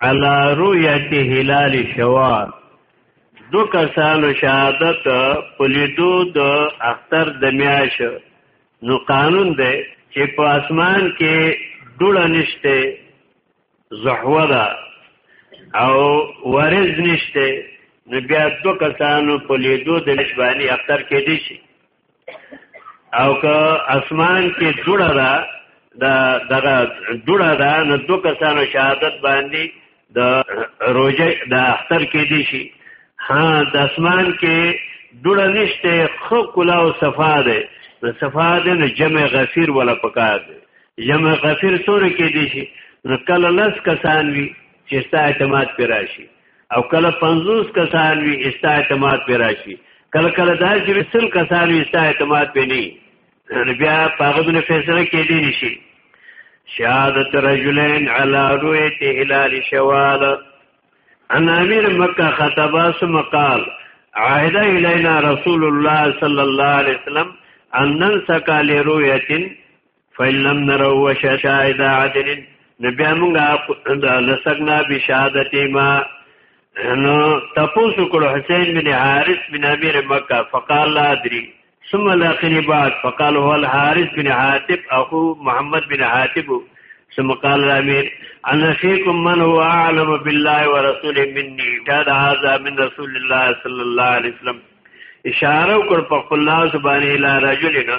علا رؤیت هلال شوال دو کسانو شهادت په لیدو د اختر د میاش نو قانون دی چې په اسمان کې ډوړه نشته زحوه ده او ورز نشته نو بیا دو کسانو په لیدو د نشبانی اختر کې دي شي او که اسمان کې جوړه ده دا دغه جوړه ده نو دو کسانو شهادت باندې د روزه د اختر کې دي شي ها د اسمان کې جوړه نشته خو کلا او صفا ده د صفا ده نو جمع غفیر ولا پکار ده جمع غفیر سور کې دي شي نو کله لس کسان وي چې ستا اعتماد پر راشي او کله 50 کسان وی استا اعتماد پر راشي کله کله دا چې رسل کسان وی استا اعتماد پې نه بیا پاغه بل فیصله کې دي نشي شهادت رجلین علی رؤیت هلال شوال ان امیر مکه خطبا ثم قال عهد الینا رسول الله صلی الله علیه وسلم ان ننسک لرؤیت فإن لم نروا وشهد عدل نبي موږ د لسقنا بشهادت ما نو تاسو کول حسین بن حارث بن امیر مکه فقال لا ادري ثم الاخر بعد فقال هو الحارث بن حاتب اخو محمد بن حاتب ثم قال الامير انا فيكم من هو اعلم بالله ورسوله مني جاد هذا من رسول الله صلى الله عليه وسلم اشاره وکړ په خپل لاس باندې لا رجلنا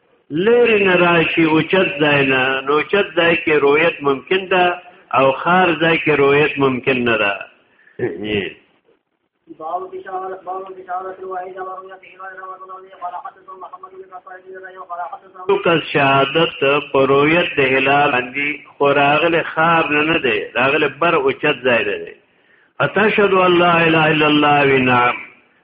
لری نه راشي او چت ځای نه نو چت ځای کې رویت ممکن ده او خار ځای کې رویت ممکن نه ده باب بشارة باب بشارة الوحيد ورؤيا في إيمان رمضان الله قال حدثنا محمد بن عطاء بن ريان قال حدثنا لوکا شهادت پرویت د هلال باندې خوراغله خار نه نه دی راغله بر اوچت ځای دی اتشهد الله الا الا الله ونعم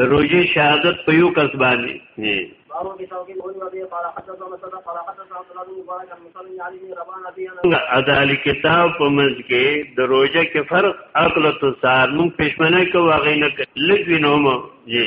د روژې شهادت په یو کس باندې ادالی کتاب په منځ کې د روژه کې فرق عقل تو سار مون پښمنه کو واغې نه لګوي نو مو جی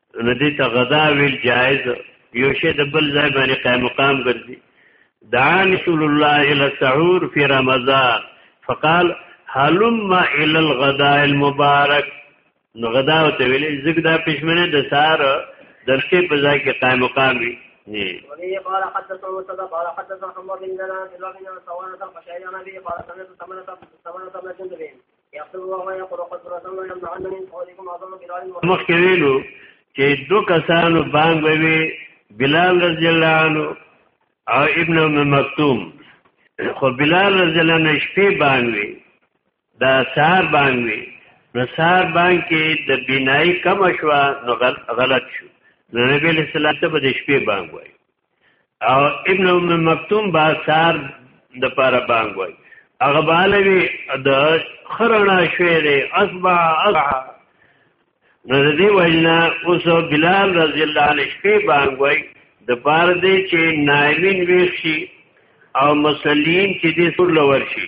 نو دې ته غدا ویل جایز یو شی د بل ځای باندې قائم مقام ګرځي دعا رسول الله الى السحور في رمضان فقال هلم الى الغداء المبارك نو غدا او ته ویلې زګدا پښمنه د سار درکې په ځای کې قائم مقام وي وبه قال حدثنا مسدد قال حدثنا حماد بن زناد بن لغنا سوانا القشعري عن ابي قال سمعت سمعت سمعت بن جندب مخکې ویلو چې دو کسانو بانګ وی بلال رضی الله عنه او ابن ام مکتوم خو بلال رضی الله عنه شپې بانګ وی دا سار بانګ وی نو سار بانګ کې د بنای کم شو نو غلط شو نو نبی له صلوات په د شپې بانګ وای او ابن ام مکتوم با سار د پاره بانګ وای هغه بالوی د خرنا شوی دی اصبع اصبع نو د دې وینا اوس بلال رضی الله عنه شپې بانګ وای د پاره دی چې نایمین ویښ شي او مسلین چې دې سر لور شي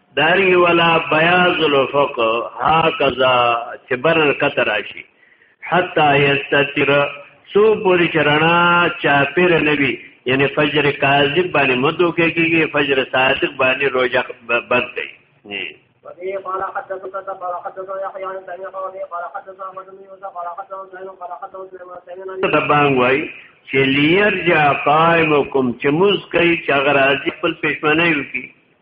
دارنګ ولا بیاض الافق هکذا چې برن کتر راشي حتا یستتر سو پوری چرنا چاپیر نبی یعنی فجر کاذب باندې مدو کې کېږي فجر صادق باندې روزه بند دی وفيه قال حدثك قال حدثنا يحيى عن سعيد قال قال حدثنا احمد بن يوسف قال حدثنا سعيد قال حدثنا سليمان سعيد تبان وای چې لیر جا قائمکم چې موږ کوي چې اگر راځي خپل پښمنه یو کی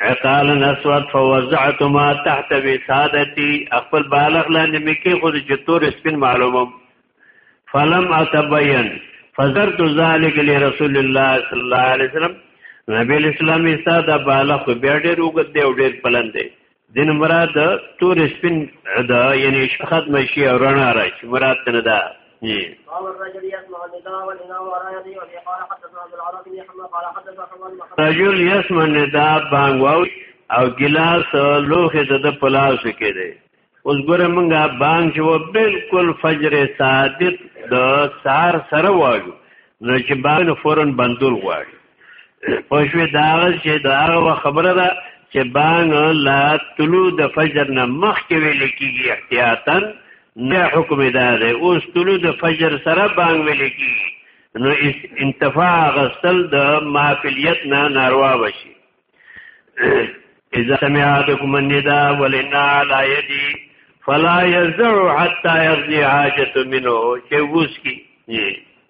عقال نسوت فوزعت ما تحت وسادتي خپل بالغ لاندې مکه خو د چتور سپین معلومم فلم اتبين فذرت ذلك لرسول الله صلى الله عليه وسلم نبی اسلام استاد بالغ بیا ډېر وګد دی او ډېر پلند دی دین مراد تور سپین دا یعنی شخص مشي او رڼا راشي مراد نه ده جی رجل یسم النداء بانګ واو او ګلاس لوخه د پلاس کې دی اوس ګره مونږه بانګ چې و بالکل فجر صادق د سار سره وایو نو چې بانګ فورن بندول غواړي پښوی دا چې دا خبره ده چې بانګ لا طلوع د فجر نه مخکې ویل کیږي احتیاطا نه حکم دا ده اوس طلوع د فجر سره بانګ ویل کیږي نو انتفاع غسل د مافلیت نه ناروا وشي اذا سمعتكم النداء ولنا على يدي فلا يزع حتى يرضي حاجه منه چې وس کی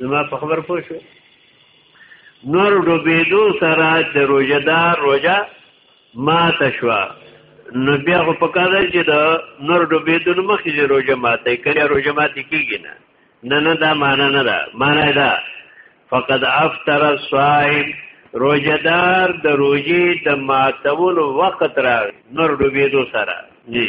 زما په خبر پوه شو نور ډوبېدو سره د روژدار روژه ماته شوه نو بیا خو په کار دی چې د نور ډوبېدو نه مخکې چې روژه ماته کړي روژه ماتې کېږي نه نه نه دا معنا نه ده معنا دا فقد افطر الصائم روژدار د روژې د ماتولو وخت راغی نور ډوبېدو سره جی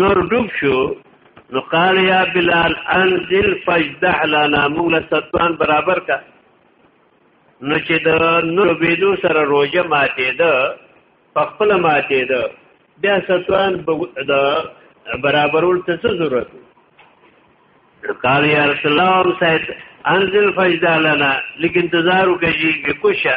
نور ډوب شو نو قال یا بلال انزل فجدح لنا موږ له ستوان برابر کا نو چې د نور بيدو سره روزه ماته ده په خپل ماته ده بیا ستوان د برابرول ته څه ضرورت قال یا رسول الله سید انزل فجدح لنا لیکن انتظار وکړي کې کوشه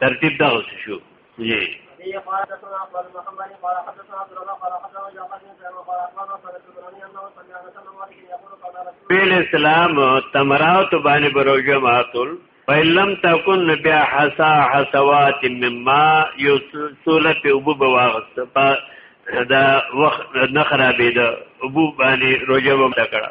ترتیب دا اوس شو جی پیل اسلام تمرات باندې بروجه ماتل فیلم تکن بیا حسا حسوات مما یو سوله په وبو بواغست دا وخت نه خرابې ده وبو باندې روجه وم دا کړه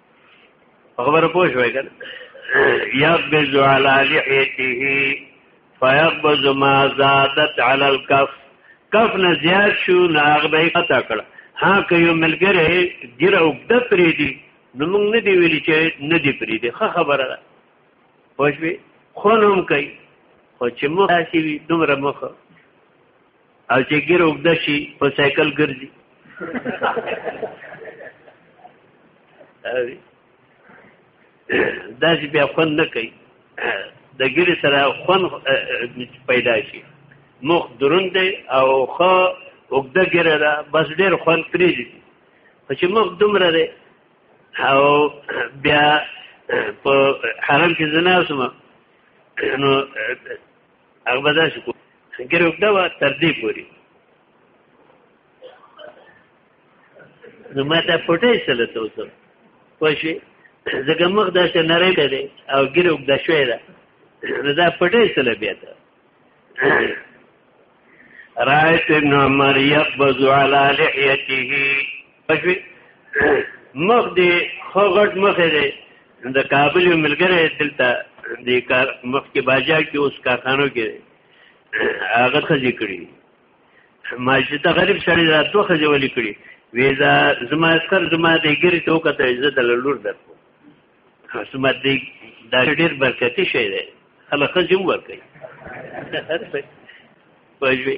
خبر پوه شوې کړ یقبض علی لحیته فیقبض ما زادت علی الکف کف نه زیات شو نه هغه قطع کړ ها که یو ملګری ګره وګد پرې دی نو موږ نه دی ویلی چې نه دی پرې دی ښه خبره ده پوه شوې خو هم کوي خو چې مخ راشي دومره مخه او چې ګیر وګد شي په سایکل ګرځي دا چې بیا خوند نه کوي د ګیرې سره خوند پیدا شي مخ دروند دی او ښه اوږده ګیره ده بس ډېر خوند پرېږدي خو چې مخ دومره دی او بیا په حرم کې زناسم نو هغه به داسې کو ګر وګدا و تر دې پوري نو ما ته پټې سره ته وته پښې زګه مخ داسې نری کړي او ګر وګدا شوې ده نو دا پټې سره بیا ته رایت ابن عمر یقبض علی لحیته پښوی مخ دی خو غټ مخ دی د کابل یو ملګری دلته د کار مخ کې باجا کې اوس کارخانو کې هغه خځې کړی ما چې ته غریب سړی دا تو خځې ولې کړی ویزا زما سر زما د ګری ته وکړه عزت له لور درکو سمت دی دا ډیر برکتی شی دی خلک خځې ورکړي پښوی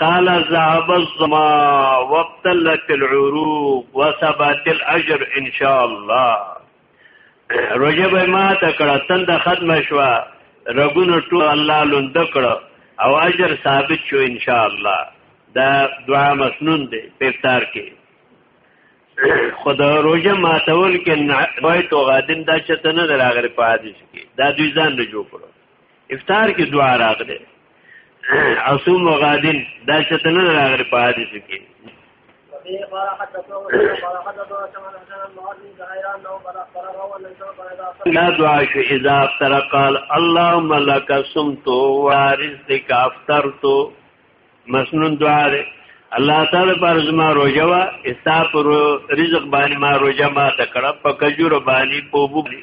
قال ذهب الظما وابتلت العروق وثبت الاجر ان شاء الله روزه به ما ته کړه تند ختم شو رګونو ټول الله لوند کړه او اجر ثابت شو ان شاء الله دا دعا مسنون دی په افطار کې خدا روزه ماتول کې نوایت او غادن دا چته نه دراغره په حدیث کې دا دوی ځان نه جوړ کړو افطار کې دعا راغله اصوم غادن دا چته نه راغله په حدیث کې لا دعا شو اذا افتر قال اللهم لك صمت وارزقك افطرت مسنون دعا ده الله تعالی پر زما روزه وا استا پر رزق باندې ما روزه ما تکړه په کجور باندې په بوبلی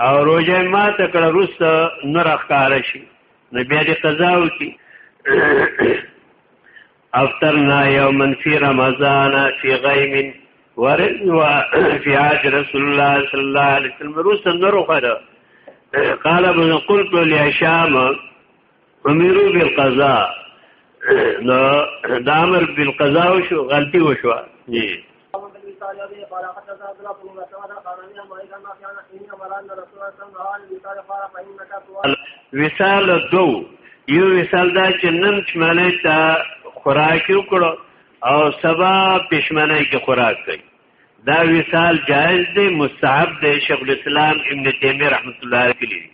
او روزه ما ته کړه روست نور اخکار شي نو بیا دې قضا وکي افترنا یومن فی رمضان فی غیم ورزوا فی عهد رسول الله صلی الله علیه وسلم روست نور اخره قال ابن قلت لهشام امیرو بالقضاء نو دا امر بالقضاء شو غلطي وشو جی قال حدثنا عبد الله بن مسعود قال ان مالك ما كان ان مران رسول الله صلى الله عليه وسلم قال فانك سؤال وصال دو یو وصال دا چې نن چمنه تا خوراک وکړو او سبا پښمنه کې خوراک کوي دا وصال جائز دی مستحب دی شیخ الاسلام ابن تیمیه رحمت الله علیه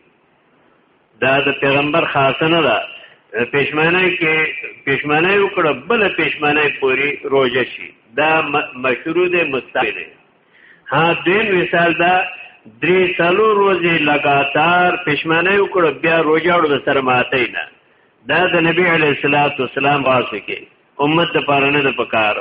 دا د پیغمبر خاصه نه ده پښمنه کې پښمنه وکړه بل پښمنه پوری روزه شي دا مشروع ده مستحب ده ها دین مثال دا درې سالو روزي لګاتار پښمنه وکړه بیا روزاړو د سره ماته نه دا د نبی علی صلوات والسلام واسه کې امت د پاره نه د پکار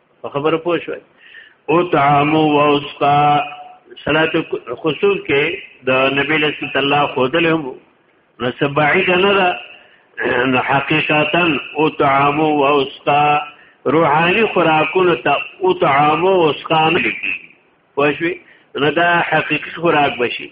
په خبره پوه شوي او طعام او اسقا صلات خصوص کې د نبی له صلی الله خودل هم نو سبعید نه ده نو حقیقتا او طعام او اسقا روحاني خوراکونه ته او طعام او اسقا نه لګي پوه شوي نو دا حقیقي خوراک بشي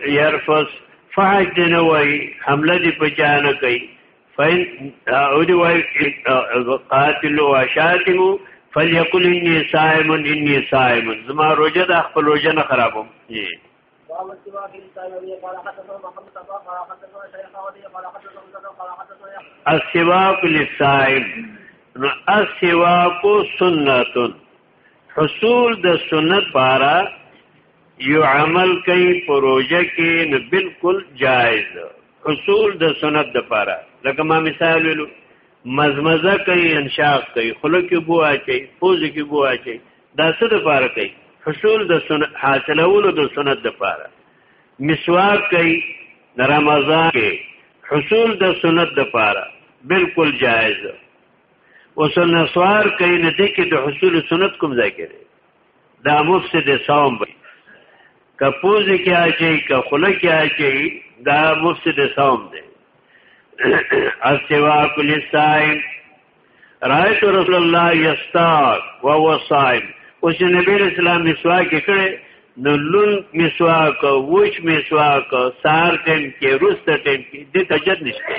يرفس فحش دی نه وای حمله دی په چا نه کوي فین او دی وای قاتل او شاتم فليقل اني صائم اني صائم زما روزه د خپل روزه نه خرابوم جی قال حدثنا محمد قال حدثنا شيخ قال حدثنا قال حدثنا السواق للصائم نو السواق سنت حصول د سنت بارا یو عمل کوي پروژه کې نه بالکل جایز حصول د سنت د پاره لکه ما مثال ویلو مزمزه کوي انشاق کوي خله کې بو اچي پوز کې بو اچي دا څه د پاره کوي حصول د سنت حاصلولو د سنت د پاره مسواک کوي د رمضان کې حصول د سنت د پاره بالکل جایز اوس نسوار کوي نه دي کې د حصول سنت کوم ځای کې دا مفسد صوم وي کپوز کې اچي ک خله کې اچي دا مفسد صوم دی استوا کل صائم رایت رسول الله یستاق و هو صائم اوس نبی اسلام مسواک کړي نو لون مسواک وچ مسواک سار ټیم کې روسته ټیم کې د تجد نشته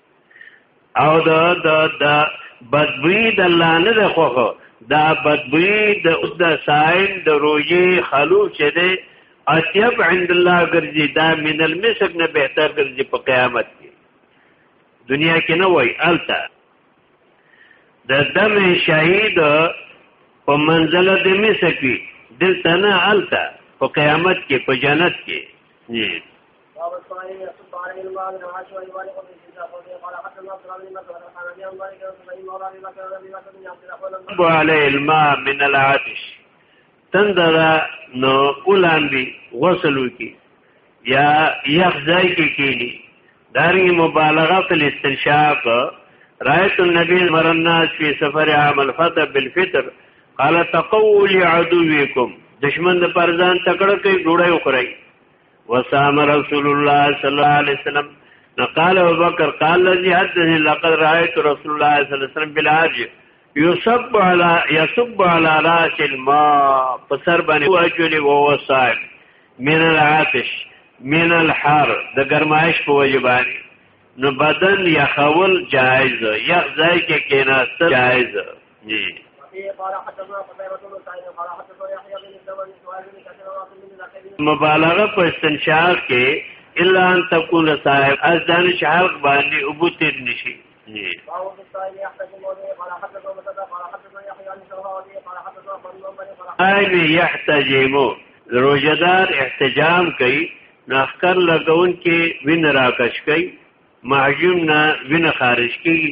او د د د بدبوی د الله نه ده خوخه دا بدبوی د اوس د سائل د روجي خلوف چې ده اطيب عند الله ګرځي دا من المسك نه بهتر ګرځي په قیامت کې دنیا کې نه وای التا د دم شهید په منزله د مسکی دلته نه التا په قیامت کې په جنت کې باب الصائم يصب عليه الماء من عاش وإيمان قبل الكتاب قال حتى الناس رضي الله عنه قال عن أبي مالك رضي الله عنه قال عن أبي بكر بن عبد الرحمن عليه الماء من العطش تندر نو اولان دی غسل وکي یا یخ ځای کې کېنی دارنګ مبالغه فل استنشاق رایت النبی مرنا فی سفر عام الفتح بالفطر قال تقول عدوکم دشمن د پرزان تکړه کوي ډوړی وخورئ وسام رسول الله صلی الله علیه وسلم نقال ابو بکر قال الذي حدثني لقد رايت رسول الله صلی الله علیه وسلم بالعاج يصب على يصب على راس الماء فسر باندې واجل وهو صائم من العاطش من الحر د گرمایش په وجه باندې نو بدن یخول جایز یخ ځای کې کیناستل جایز جی مبالغه په استنشاق کې الا ان تكون صاحب از دانش حلق باندې ابو تیر نشي جی قائم یحتجمو روجدار احتجام کوي نخکر لګون کې وین راکش کوي محجوم نه وین خارج کوي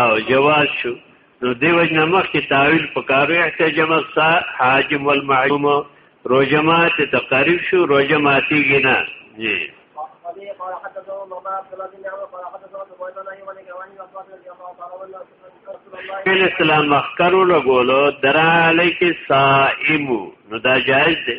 او جواز شو نو دی وجنا مخ کې تعویل پکارو احتجم الصا حاجم والمعلوم روجمات تقریب شو روجماتی گنا جی قال حدثنا الله عبد الله بن عمر قال حدثنا ابو عيسى عن ابي جواني وقال رضي الله تعالى عنه فعل اسلام مخکرو لګولو درا علیک صائم نو دا جائز دی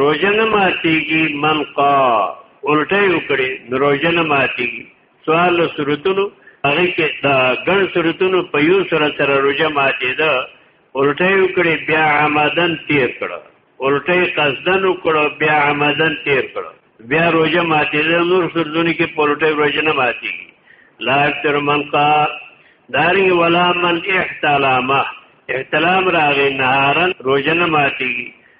روزه نه ماتيږي من قا الټه یو کړي روزه نه ماتيږي سوال صورتونو هغه کې دا ګڼ صورتونو په یو سره سره روزه ماتي ده الټه یو کړي بیا عمدن تیر کړه الټه قصدن کړه بیا عمدن تیر کړه بیا روزه ماتي ده نور صورتونو کې پلوټه روزه نه ماتيږي لا اکثر من قا دارنګ ولا من احتلامه احتلام راغی نهارن روزنه ماتیږي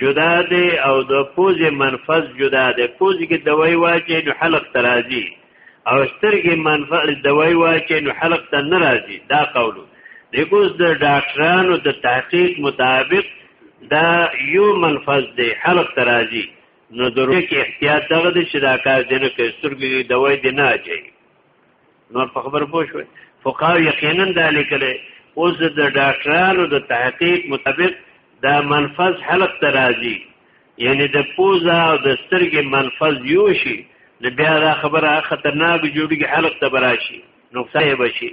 جدا دی او د پوزې منفذ جدا دی پوزې کې دوای واچې نو حلق ته راځي او سترګې منفذ دوای واچې نو حلق ته نه راځي دا قولو د کوز د ډاکټرانو د تحقیق مطابق دا یو منفذ دی حلق ته راځي نو دروي کې احتیاط دغه چې دا کار دې نه کوي سترګې دوای دې نه اچي نو په خبر پوه شوي فقاو یقینا دا لیکلی اوس د ډاکټرانو د تحقیق مطابق دا منفذ حلق ته راځي یعنی د پوزا او د سترګې منفذ یو شي نو بیا دا خبره خطرناک جوړیږي حلق ته براشي نقصان یې بشي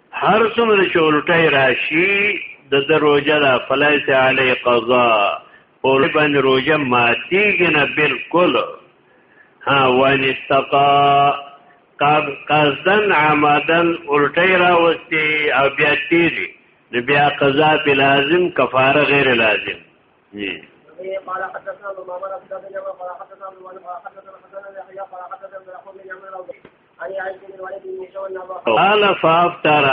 هر څومره چې الټای راشي د د روجه دا فلیس علی قضا اور باندې روجه ماتیږي نه بالکل ها وان استقا قاب قصدن عمدن الټی راوستي او بیا تیری نو بیا قضا په لازم کفاره غیر لازم جی قال حدثنا ابو بكر بن ابي شيبه قال حدثنا ابو بكر قال حدثنا حسن بن يحيى قال حدثنا ابو بكر بن ابي شيبه قال فافتر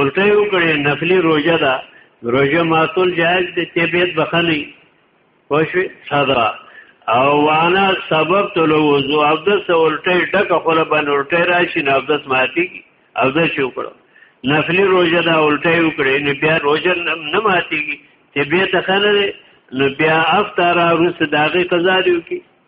الټه یو کړي نفلی روزه ده روزه ماتول جائز دي چې بیت بخلی خوشوي صدا او وانا سبب تل وضو عبدس الټه ډک خپل باندې الټه راشي نه عبدس ماتي عبدس یو کړو نفلی روزه ده الټه یو کړي نه بیا روزه نه ماتي چې بیت خلل نو بیا افتر روس داغه قضا دیو کی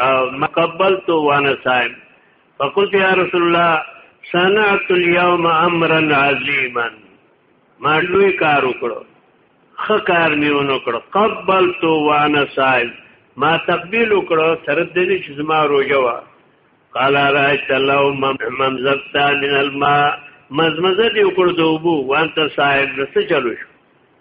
او مقبلت وانا صائم فقلت يا رسول الله صنعت اليوم امرا عظيما ما لوی کار وکړو خ کار نیونه کړو قبلت وانا صائم ما تقبیل وکړو تر دې چې زما روزه وا قال رايت لو ممزبت من الماء مزمزه دی وکړو دوبو وانت صائم نس چلو شو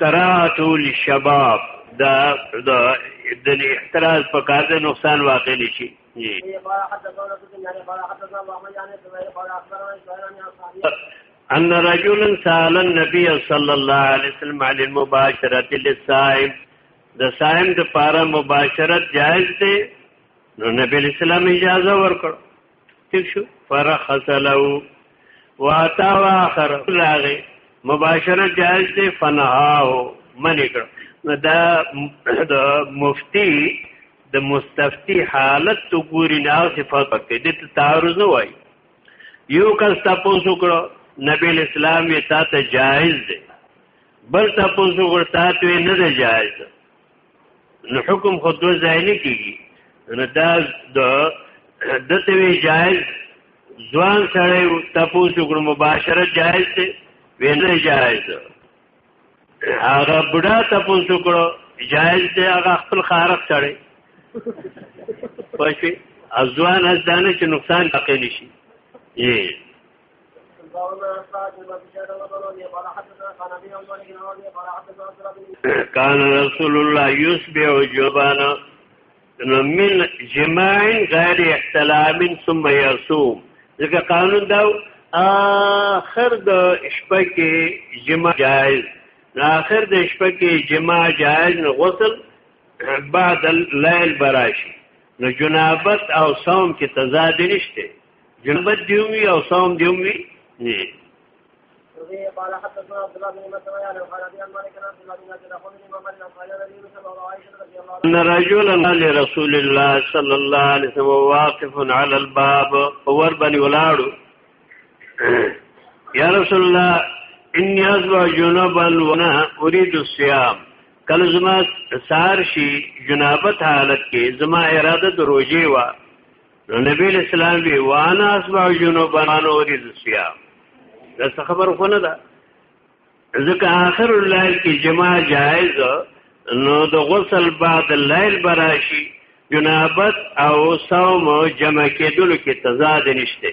کراهت للشباب دا د د احتراز په کار د نقصان واقع نشي ان رجل سال النبي صلى الله عليه وسلم عن المباشره للصائم د صائم د پاره مباشرت جائز دی نو نبی اسلام اجازه ورکړ تشو فرخص له واتا واخر لاغه مباشره جائز دی فنهاه منی کړ نو دا د مفتی د مستفتی حالت تو ګوري نه صفات پکې د تعارض نه وای یو کس تاسو کړو نبی اسلام یې تا ته جائز دی بل تاسو کړو تا ته نه دی جائز نو حکم خو دوه ځای نه کیږي نو دا د دته وی جایز ځوان سره تاسو وګړو مباشره جایز دی وینه جایز ده هغه بډا تاسو وګړو جایز دی هغه خپل خارق سره پښې ازوان ازدانه چې نقصان پکې نشي یې کان رسول الله یسبع جبانا من جماع غیر احتلام ثم یصوم ځکه قانون دا اخر د شپه کې جماع جائز اخر د شپه کې جماع جائز نه غسل بعد الليل براشي نو جنابت او صوم کې تضاد نشته جنبت دیومی او سوم دیومی نه قال حدثنا عبد الله بن مسعود عن الحنابي عن مالك عن عبد الله بن عبد الرحمن بن عمر عن قال النبي صلى الله عليه وسلم رضي الله عنه ان رجلا لرسول الله صلى الله عليه وسلم واقف على الباب اور بني ولاړو يا رسول الله اني ازوا جنبا وانا اريد الصيام کله زما سار شي جنابت حالت کې زما اراده د روزي وا نو نبی اسلام وی وانا اسمع جنوبان اورید صيام دا څه خبر خو نه ده ځکه آخر الليل کې جما جائز نو د غسل بعد الليل براشي جنابت او صوم جمع کېدل کې تضاد نشته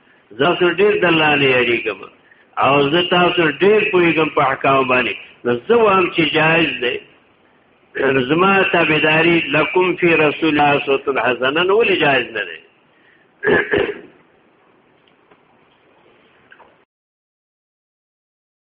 زاسو ډیر د الله نه یریږم او زه تاسو ډیر پویګم په احکام باندې نو زه وام چې جایز دی زما تابعداري لکم فی رسول الله صلی الله علیه وسلم ولې جایز نه دی